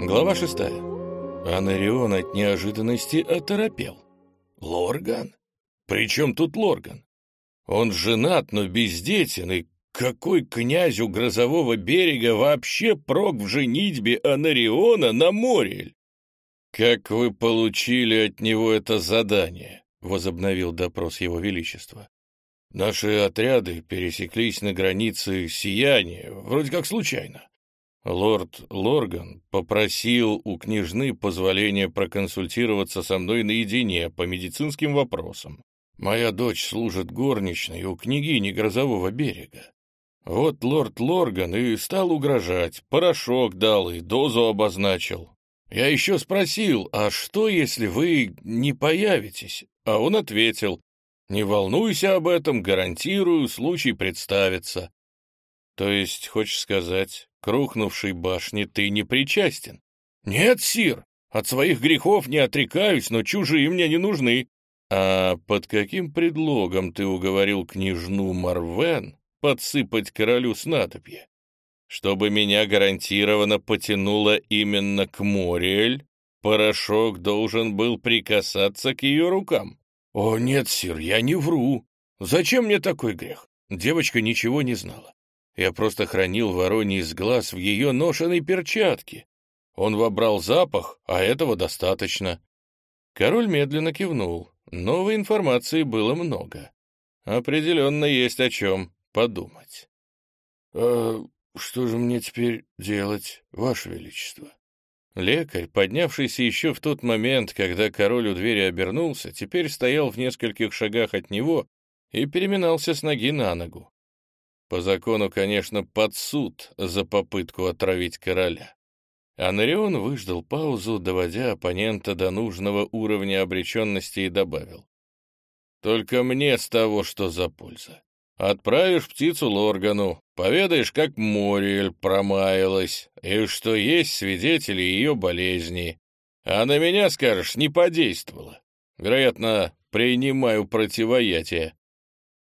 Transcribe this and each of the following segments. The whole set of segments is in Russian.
Глава шестая. Анарион от неожиданности оторопел. Лорган? При чем тут Лорган? Он женат, но бездетен, и какой князю грозового берега вообще прок в женитьбе Анариона на Морель? «Как вы получили от него это задание?» — возобновил допрос его величества. «Наши отряды пересеклись на границе сияния, вроде как случайно. Лорд Лорган попросил у княжны позволения проконсультироваться со мной наедине по медицинским вопросам. Моя дочь служит горничной у княгини Грозового берега. Вот лорд Лорган и стал угрожать, порошок дал и дозу обозначил. Я еще спросил, а что, если вы не появитесь? А он ответил, не волнуйся об этом, гарантирую, случай представится. То есть, хочешь сказать, к рухнувшей башне ты не причастен? Нет, сир, от своих грехов не отрекаюсь, но чужие мне не нужны. А под каким предлогом ты уговорил княжну Марвен подсыпать королю снадобье? Чтобы меня гарантированно потянуло именно к Мориэль, порошок должен был прикасаться к ее рукам. О, нет, сир, я не вру. Зачем мне такой грех? Девочка ничего не знала. Я просто хранил вороний из глаз в ее ношеной перчатке. Он вобрал запах, а этого достаточно. Король медленно кивнул. Новой информации было много. Определенно есть о чем подумать. «А что же мне теперь делать, Ваше Величество?» Лекарь, поднявшийся еще в тот момент, когда король у двери обернулся, теперь стоял в нескольких шагах от него и переминался с ноги на ногу. По закону, конечно, под суд за попытку отравить короля. Анарион выждал паузу, доводя оппонента до нужного уровня обреченности и добавил. «Только мне с того, что за польза. Отправишь птицу Лоргану, поведаешь, как Мориэль промаялась, и что есть свидетели ее болезни. А на меня, скажешь, не подействовало. Вероятно, принимаю противоятие».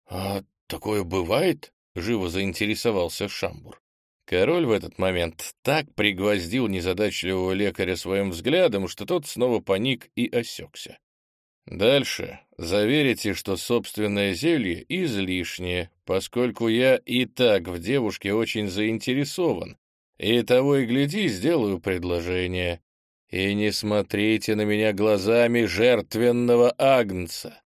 «А такое бывает?» — живо заинтересовался Шамбур. Король в этот момент так пригвоздил незадачливого лекаря своим взглядом, что тот снова паник и осекся. Дальше заверите, что собственное зелье излишнее, поскольку я и так в девушке очень заинтересован, и того и гляди, сделаю предложение. И не смотрите на меня глазами жертвенного агнца.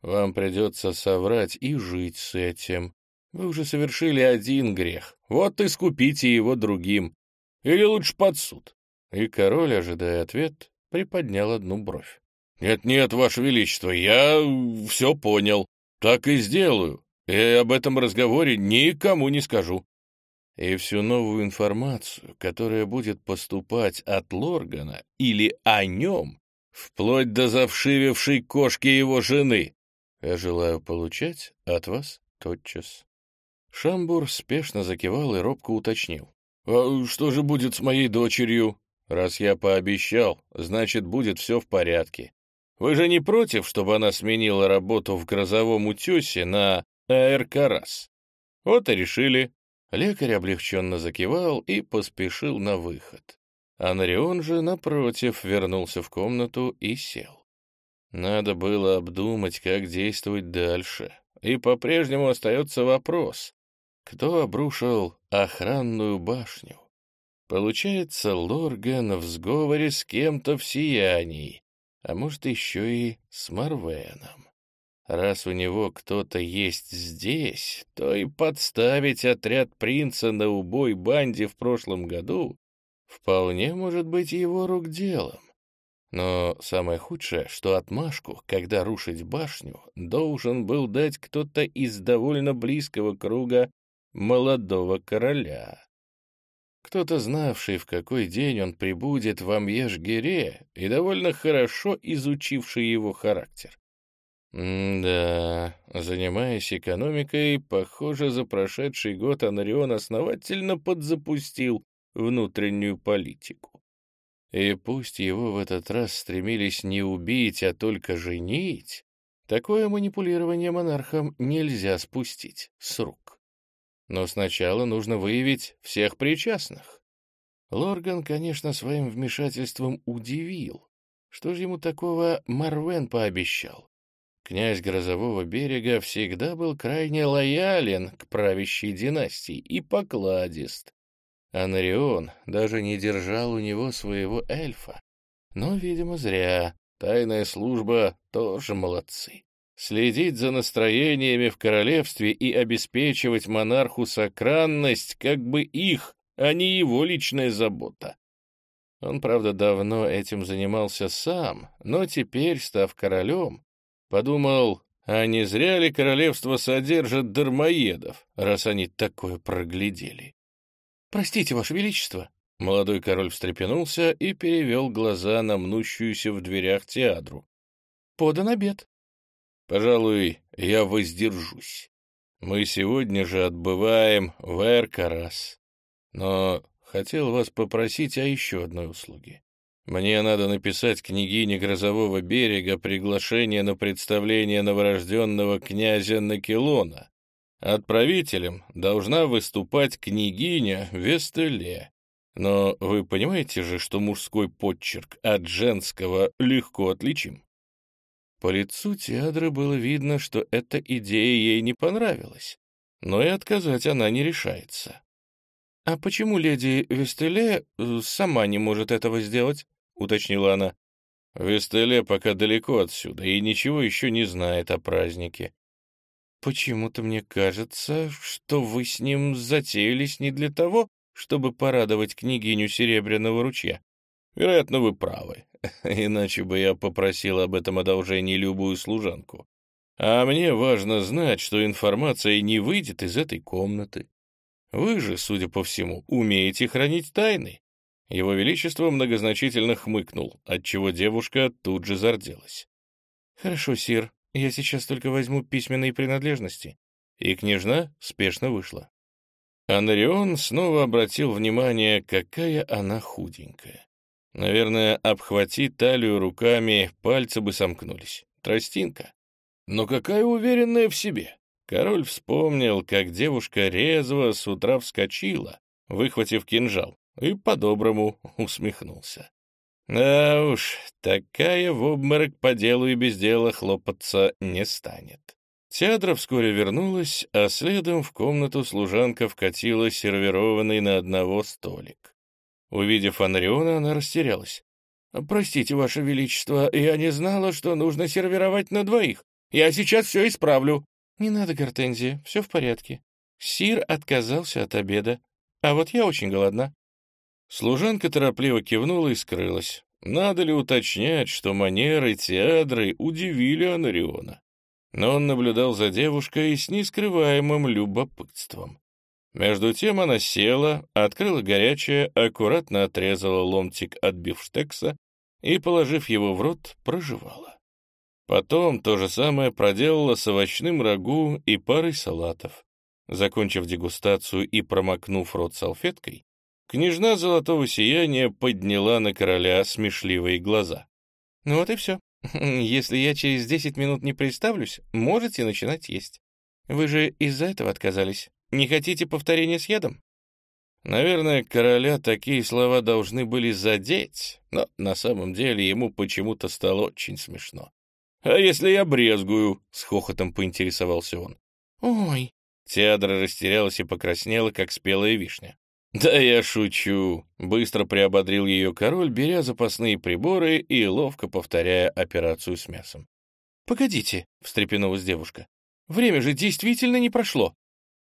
Вам придется соврать и жить с этим. Вы уже совершили один грех, вот и скупите его другим. Или лучше под суд. И король, ожидая ответ, приподнял одну бровь. «Нет-нет, Ваше Величество, я все понял. Так и сделаю. И об этом разговоре никому не скажу». И всю новую информацию, которая будет поступать от Лоргана или о нем, вплоть до завшивившей кошки его жены, я желаю получать от вас тотчас. Шамбур спешно закивал и робко уточнил. «А что же будет с моей дочерью?» «Раз я пообещал, значит, будет все в порядке. Вы же не против, чтобы она сменила работу в грозовом утесе на Аэркарас?» Вот и решили. Лекарь облегченно закивал и поспешил на выход. Анрион же, напротив, вернулся в комнату и сел. Надо было обдумать, как действовать дальше. И по-прежнему остается вопрос, кто обрушил охранную башню? Получается, Лорган в сговоре с кем-то в сиянии, а может, еще и с Марвеном. Раз у него кто-то есть здесь, то и подставить отряд принца на убой банде в прошлом году вполне может быть его рук делом. Но самое худшее, что отмашку, когда рушить башню, должен был дать кто-то из довольно близкого круга молодого короля. Кто-то, знавший, в какой день он прибудет в Амьеш-Гире и довольно хорошо изучивший его характер. да, занимаясь экономикой, похоже, за прошедший год Анарион основательно подзапустил внутреннюю политику. И пусть его в этот раз стремились не убить, а только женить, такое манипулирование монархом нельзя спустить с рук. Но сначала нужно выявить всех причастных. Лорган, конечно, своим вмешательством удивил. Что же ему такого Марвен пообещал? Князь Грозового берега всегда был крайне лоялен к правящей династии и покладист. Анарион даже не держал у него своего эльфа. Но, видимо, зря. Тайная служба тоже молодцы. Следить за настроениями в королевстве и обеспечивать монарху сохранность как бы их а не его личная забота. Он, правда, давно этим занимался сам, но теперь, став королем, подумал, а не зря ли королевство содержит дармоедов, раз они такое проглядели? «Простите, Ваше Величество!» Молодой король встрепенулся и перевел глаза на мнущуюся в дверях театру. «Подан обед». «Пожалуй, я воздержусь. Мы сегодня же отбываем в Эркарас. Но хотел вас попросить о еще одной услуге. Мне надо написать княгине Грозового берега приглашение на представление новорожденного князя Накелона. Отправителем должна выступать княгиня Вестеле. Но вы понимаете же, что мужской подчерк от женского легко отличим? По лицу Теадры было видно, что эта идея ей не понравилась, но и отказать она не решается. «А почему леди Вестеле э, сама не может этого сделать?» — уточнила она. «Вестеле пока далеко отсюда и ничего еще не знает о празднике». «Почему-то мне кажется, что вы с ним затеялись не для того, чтобы порадовать княгиню Серебряного ручья. Вероятно, вы правы, иначе бы я попросил об этом одолжении любую служанку. А мне важно знать, что информация не выйдет из этой комнаты. Вы же, судя по всему, умеете хранить тайны. Его Величество многозначительно хмыкнул, отчего девушка тут же зарделась. «Хорошо, сир, я сейчас только возьму письменные принадлежности». И княжна спешно вышла. Анарион снова обратил внимание, какая она худенькая. Наверное, обхвати талию руками, пальцы бы сомкнулись. Тростинка. Но какая уверенная в себе. Король вспомнил, как девушка резво с утра вскочила, выхватив кинжал, и по-доброму усмехнулся. Да уж, такая в обморок по делу и без дела хлопаться не станет. Театра вскоре вернулась, а следом в комнату служанка вкатила сервированный на одного столик. Увидев Анриона, она растерялась. «Простите, Ваше Величество, я не знала, что нужно сервировать на двоих. Я сейчас все исправлю». «Не надо, Гортензия, все в порядке. Сир отказался от обеда, а вот я очень голодна». Служанка торопливо кивнула и скрылась. Надо ли уточнять, что манеры театры удивили Анариона? Но он наблюдал за девушкой с нескрываемым любопытством. Между тем она села, открыла горячее, аккуратно отрезала ломтик от бифштекса и, положив его в рот, проживала. Потом то же самое проделала с овощным рагу и парой салатов. Закончив дегустацию и промокнув рот салфеткой, княжна золотого сияния подняла на короля смешливые глаза. «Ну вот и все. Если я через десять минут не представлюсь, можете начинать есть. Вы же из-за этого отказались. Не хотите повторения с ядом?» Наверное, короля такие слова должны были задеть, но на самом деле ему почему-то стало очень смешно. «А если я брезгую?» — с хохотом поинтересовался он. «Ой!» Теадра растерялась и покраснела, как спелая вишня. «Да я шучу!» — быстро приободрил ее король, беря запасные приборы и ловко повторяя операцию с мясом. «Погодите!» — встрепенулась девушка. «Время же действительно не прошло!»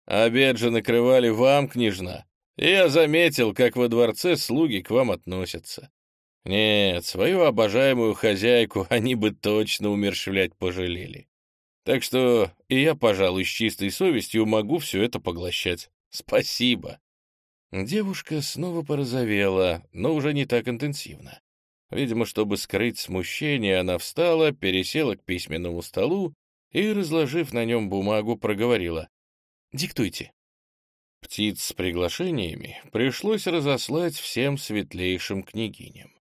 «Обед же накрывали вам, княжна. Я заметил, как во дворце слуги к вам относятся. Нет, свою обожаемую хозяйку они бы точно умершвлять пожалели. Так что и я, пожалуй, с чистой совестью могу все это поглощать. Спасибо. Девушка снова порозовела, но уже не так интенсивно. Видимо, чтобы скрыть смущение, она встала, пересела к письменному столу и, разложив на нем бумагу, проговорила. «Диктуйте». Птиц с приглашениями пришлось разослать всем светлейшим княгиням.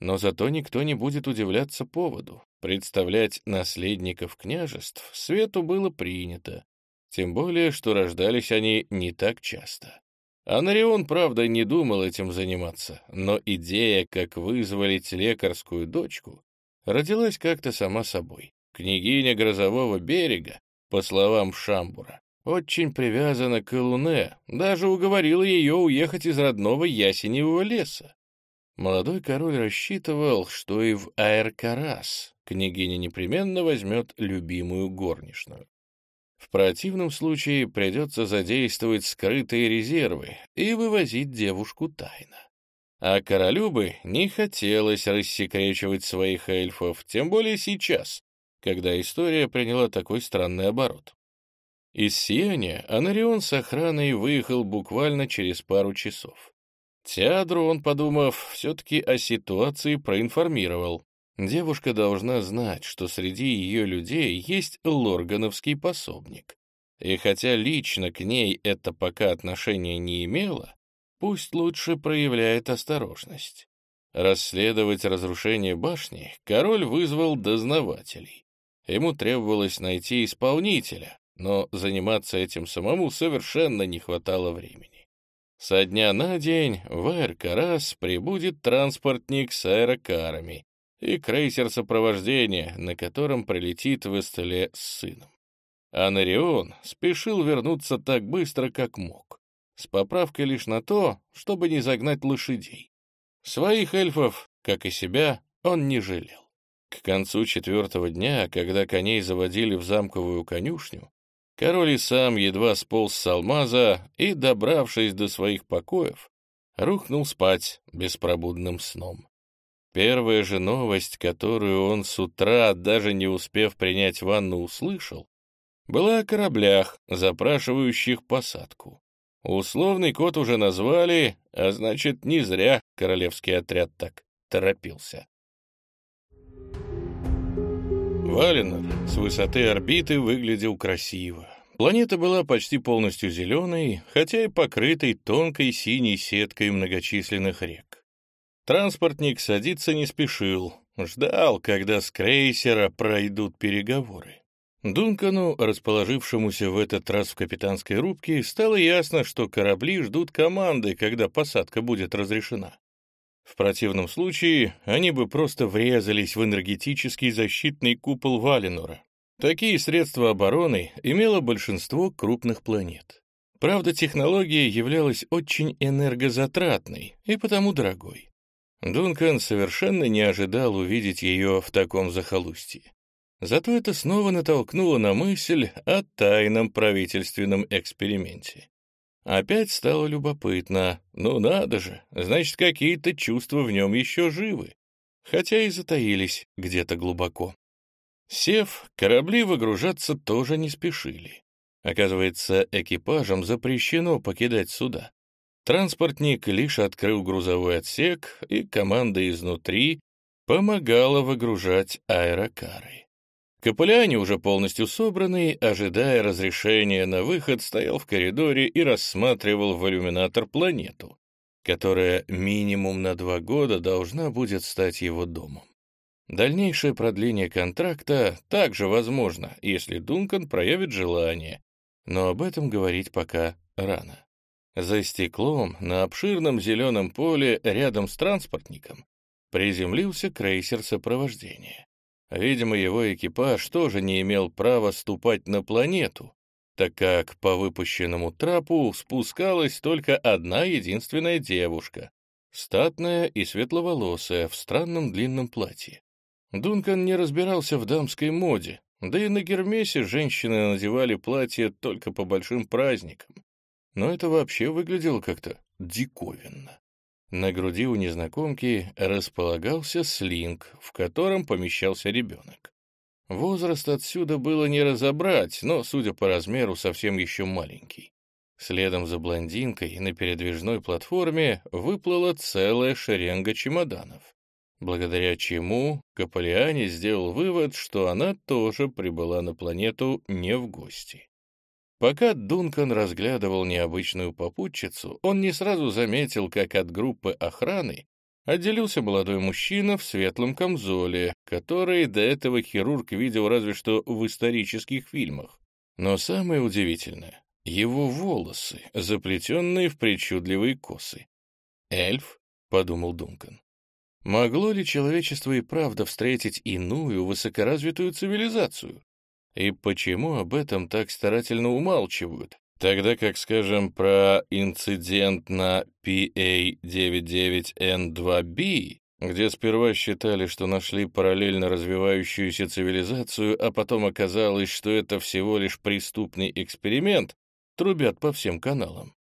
Но зато никто не будет удивляться поводу. Представлять наследников княжеств свету было принято, тем более, что рождались они не так часто. Анарион, правда, не думал этим заниматься, но идея, как вызволить лекарскую дочку, родилась как-то сама собой. Княгиня Грозового берега, по словам Шамбура, очень привязана к Луне, даже уговорила ее уехать из родного ясеневого леса. Молодой король рассчитывал, что и в Аэркарас княгиня непременно возьмет любимую горничную. В противном случае придется задействовать скрытые резервы и вывозить девушку тайно. А королю бы не хотелось рассекречивать своих эльфов, тем более сейчас, когда история приняла такой странный оборот. Из Сиения Анарион с охраной выехал буквально через пару часов. Теадру он, подумав, все-таки о ситуации проинформировал. Девушка должна знать, что среди ее людей есть лоргановский пособник. И хотя лично к ней это пока отношения не имело, пусть лучше проявляет осторожность. Расследовать разрушение башни король вызвал дознавателей. Ему требовалось найти исполнителя, но заниматься этим самому совершенно не хватало времени. Со дня на день в Аэркарас прибудет транспортник с аэрокарами, и крейсер сопровождения, на котором прилетит в Эстеле с сыном. Анарион спешил вернуться так быстро, как мог, с поправкой лишь на то, чтобы не загнать лошадей. Своих эльфов, как и себя, он не жалел. К концу четвертого дня, когда коней заводили в замковую конюшню, король и сам едва сполз с алмаза и, добравшись до своих покоев, рухнул спать беспробудным сном. Первая же новость, которую он с утра, даже не успев принять ванну, услышал, была о кораблях, запрашивающих посадку. Условный код уже назвали, а значит, не зря королевский отряд так торопился. Валенор с высоты орбиты выглядел красиво. Планета была почти полностью зеленой, хотя и покрытой тонкой синей сеткой многочисленных рек. Транспортник садиться не спешил, ждал, когда с крейсера пройдут переговоры. Дункану, расположившемуся в этот раз в капитанской рубке, стало ясно, что корабли ждут команды, когда посадка будет разрешена. В противном случае они бы просто врезались в энергетический защитный купол Валенора. Такие средства обороны имело большинство крупных планет. Правда, технология являлась очень энергозатратной и потому дорогой. Дункан совершенно не ожидал увидеть ее в таком захолустье. Зато это снова натолкнуло на мысль о тайном правительственном эксперименте. Опять стало любопытно. Ну надо же, значит, какие-то чувства в нем еще живы, хотя и затаились где-то глубоко. Сев, корабли выгружаться тоже не спешили. Оказывается, экипажам запрещено покидать суда. Транспортник лишь открыл грузовой отсек, и команда изнутри помогала выгружать аэрокары. Капелляне, уже полностью собранный, ожидая разрешения на выход, стоял в коридоре и рассматривал в иллюминатор планету, которая минимум на два года должна будет стать его домом. Дальнейшее продление контракта также возможно, если Дункан проявит желание, но об этом говорить пока рано. За стеклом на обширном зеленом поле рядом с транспортником приземлился крейсер сопровождения. Видимо, его экипаж тоже не имел права ступать на планету, так как по выпущенному трапу спускалась только одна единственная девушка, статная и светловолосая, в странном длинном платье. Дункан не разбирался в дамской моде, да и на Гермесе женщины надевали платья только по большим праздникам но это вообще выглядело как-то диковинно. На груди у незнакомки располагался слинг, в котором помещался ребенок. Возраст отсюда было не разобрать, но, судя по размеру, совсем еще маленький. Следом за блондинкой на передвижной платформе выплыла целая шеренга чемоданов, благодаря чему Каполиани сделал вывод, что она тоже прибыла на планету не в гости. Пока Дункан разглядывал необычную попутчицу, он не сразу заметил, как от группы охраны отделился молодой мужчина в светлом камзоле, который до этого хирург видел разве что в исторических фильмах. Но самое удивительное, его волосы, заплетенные в причудливые косы. «Эльф?» — подумал Дункан. Могло ли человечество и правда встретить иную высокоразвитую цивилизацию? И почему об этом так старательно умалчивают, тогда как, скажем, про инцидент на PA-99N2B, где сперва считали, что нашли параллельно развивающуюся цивилизацию, а потом оказалось, что это всего лишь преступный эксперимент, трубят по всем каналам.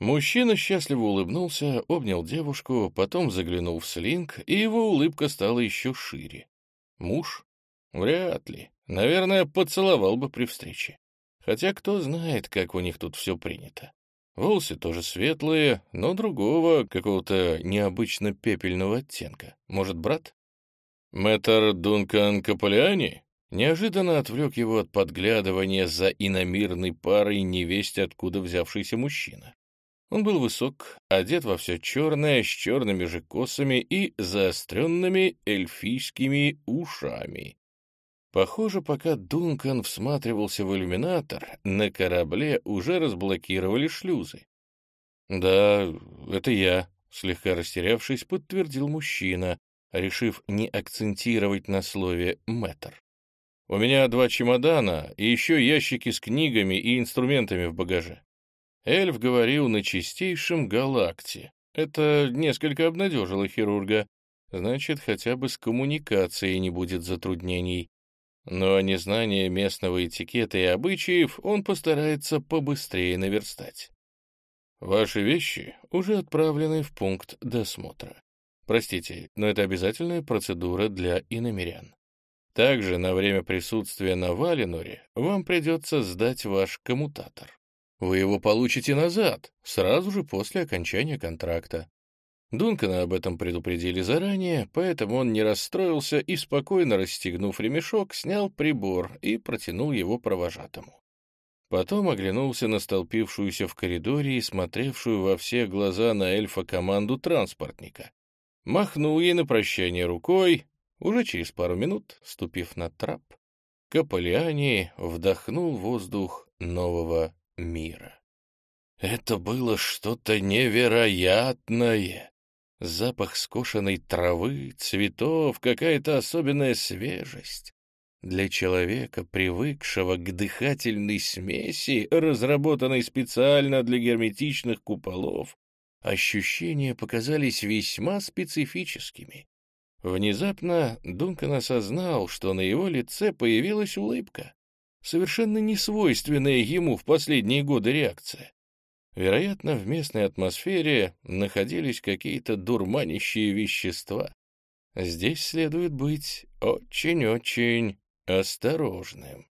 Мужчина счастливо улыбнулся, обнял девушку, потом заглянул в слинг, и его улыбка стала еще шире. Муж? Вряд ли. Наверное, поцеловал бы при встрече. Хотя кто знает, как у них тут все принято. Волосы тоже светлые, но другого, какого-то необычно пепельного оттенка. Может, брат? Мэтр Дункан Каполиани? Неожиданно отвлек его от подглядывания за иномирной парой невесть, откуда взявшийся мужчина. Он был высок, одет во все черное, с черными же косами и заостренными эльфийскими ушами. Похоже, пока Дункан всматривался в иллюминатор, на корабле уже разблокировали шлюзы. «Да, это я», — слегка растерявшись, подтвердил мужчина, решив не акцентировать на слове «мэтр». У меня два чемодана и еще ящики с книгами и инструментами в багаже. Эльф говорил на чистейшем галакте. Это несколько обнадежило хирурга. Значит, хотя бы с коммуникацией не будет затруднений. Но о незнании местного этикета и обычаев он постарается побыстрее наверстать. Ваши вещи уже отправлены в пункт досмотра. Простите, но это обязательная процедура для иномерян. Также на время присутствия на Валеноре вам придется сдать ваш коммутатор. Вы его получите назад, сразу же после окончания контракта. Дункана об этом предупредили заранее, поэтому он не расстроился и, спокойно расстегнув ремешок, снял прибор и протянул его провожатому. Потом оглянулся на столпившуюся в коридоре и смотревшую во все глаза на эльфа команду транспортника. Махнул ей на прощание рукой, уже через пару минут, ступив на трап, Каполиани вдохнул воздух нового мира. Это было что-то невероятное. Запах скошенной травы, цветов, какая-то особенная свежесть. Для человека, привыкшего к дыхательной смеси, разработанной специально для герметичных куполов, ощущения показались весьма специфическими. Внезапно Дункан осознал, что на его лице появилась улыбка, совершенно несвойственная ему в последние годы реакция. Вероятно, в местной атмосфере находились какие-то дурманящие вещества. Здесь следует быть очень-очень осторожным.